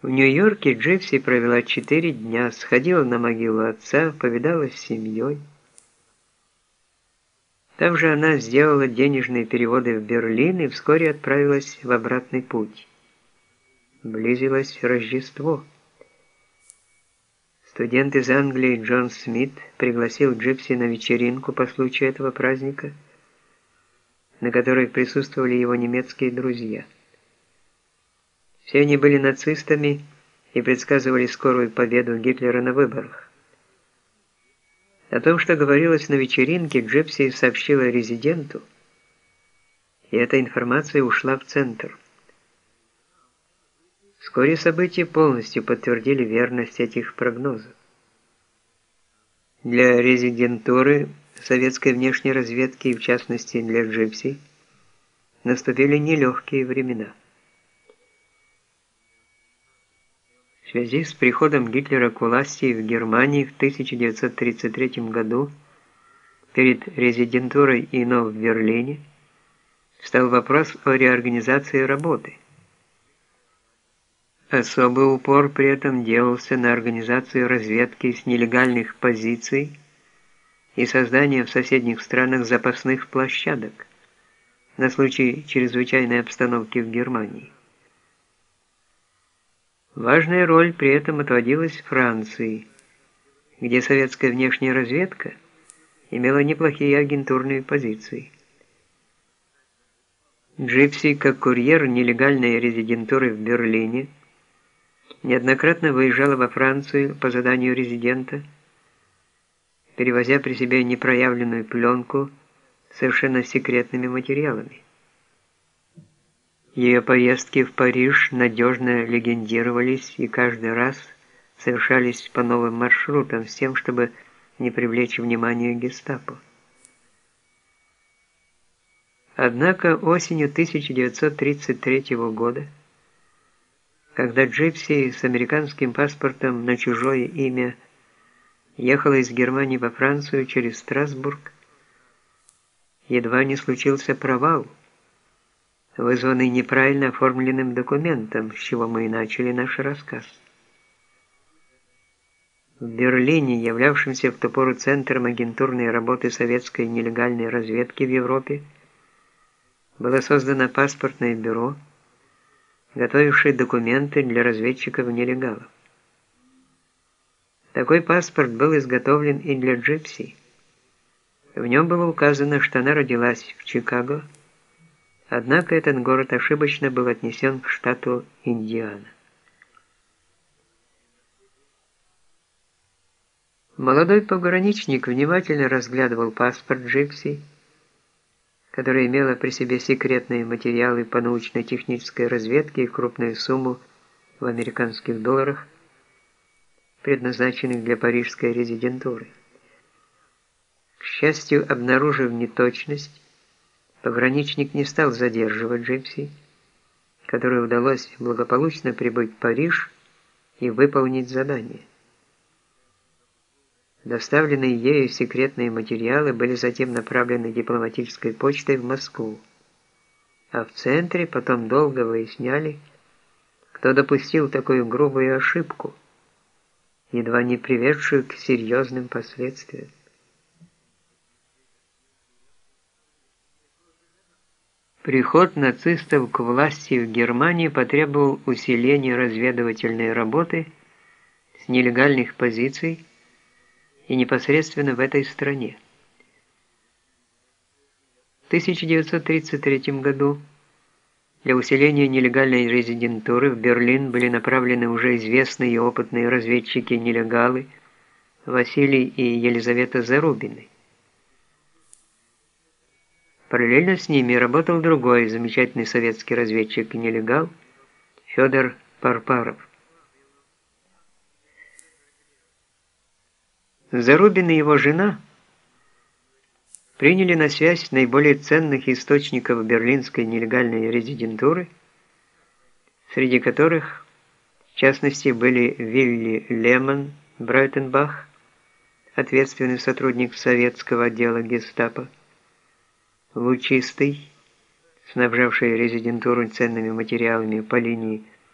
В Нью-Йорке Дживси провела четыре дня, сходила на могилу отца, повидалась с семьей. Также она сделала денежные переводы в Берлин и вскоре отправилась в обратный путь. Близилось Рождество. Студент из Англии Джон Смит пригласил Джипси на вечеринку по случаю этого праздника, на которой присутствовали его немецкие друзья. Все они были нацистами и предсказывали скорую победу Гитлера на выборах. О том, что говорилось на вечеринке, Джипси сообщила резиденту, и эта информация ушла в центр. Вскоре события полностью подтвердили верность этих прогнозов. Для резидентуры советской внешней разведки, и в частности для Джипси, наступили нелегкие времена. В связи с приходом Гитлера к власти в Германии в 1933 году перед резидентурой ИНО в Берлине стал вопрос о реорганизации работы. Особый упор при этом делался на организацию разведки с нелегальных позиций и создание в соседних странах запасных площадок на случай чрезвычайной обстановки в Германии. Важная роль при этом отводилась Франции, где советская внешняя разведка имела неплохие агентурные позиции. Джипси, как курьер нелегальной резидентуры в Берлине, неоднократно выезжала во Францию по заданию резидента, перевозя при себе непроявленную пленку совершенно секретными материалами. Ее поездки в Париж надежно легендировались и каждый раз совершались по новым маршрутам с тем, чтобы не привлечь внимание гестапо. Однако осенью 1933 года, когда Джипси с американским паспортом на чужое имя ехала из Германии во Францию через Страсбург, едва не случился провал – вызванный неправильно оформленным документом, с чего мы и начали наш рассказ. В Берлине, являвшемся в ту пору центром агентурной работы советской нелегальной разведки в Европе, было создано паспортное бюро, готовившее документы для разведчиков-нелегалов. Такой паспорт был изготовлен и для Джипси. В нем было указано, что она родилась в Чикаго, Однако этот город ошибочно был отнесен к штату Индиана. Молодой пограничник внимательно разглядывал паспорт Джипси, который имела при себе секретные материалы по научно-технической разведке и крупную сумму в американских долларах, предназначенных для парижской резидентуры. К счастью, обнаружив неточность, Пограничник не стал задерживать Джипси, которой удалось благополучно прибыть в Париж и выполнить задание. Доставленные ею секретные материалы были затем направлены дипломатической почтой в Москву, а в центре потом долго выясняли, кто допустил такую грубую ошибку, едва не приведшую к серьезным последствиям. Приход нацистов к власти в Германии потребовал усиления разведывательной работы с нелегальных позиций и непосредственно в этой стране. В 1933 году для усиления нелегальной резидентуры в Берлин были направлены уже известные и опытные разведчики-нелегалы Василий и Елизавета Зарубины. Параллельно с ними работал другой замечательный советский разведчик и нелегал Федор Парпаров. Зарубин и его жена приняли на связь наиболее ценных источников берлинской нелегальной резидентуры, среди которых, в частности, были Вилли Лемон, Брайтенбах, ответственный сотрудник советского отдела гестапо, Лучистый, снабжавший резидентуру ценными материалами по линии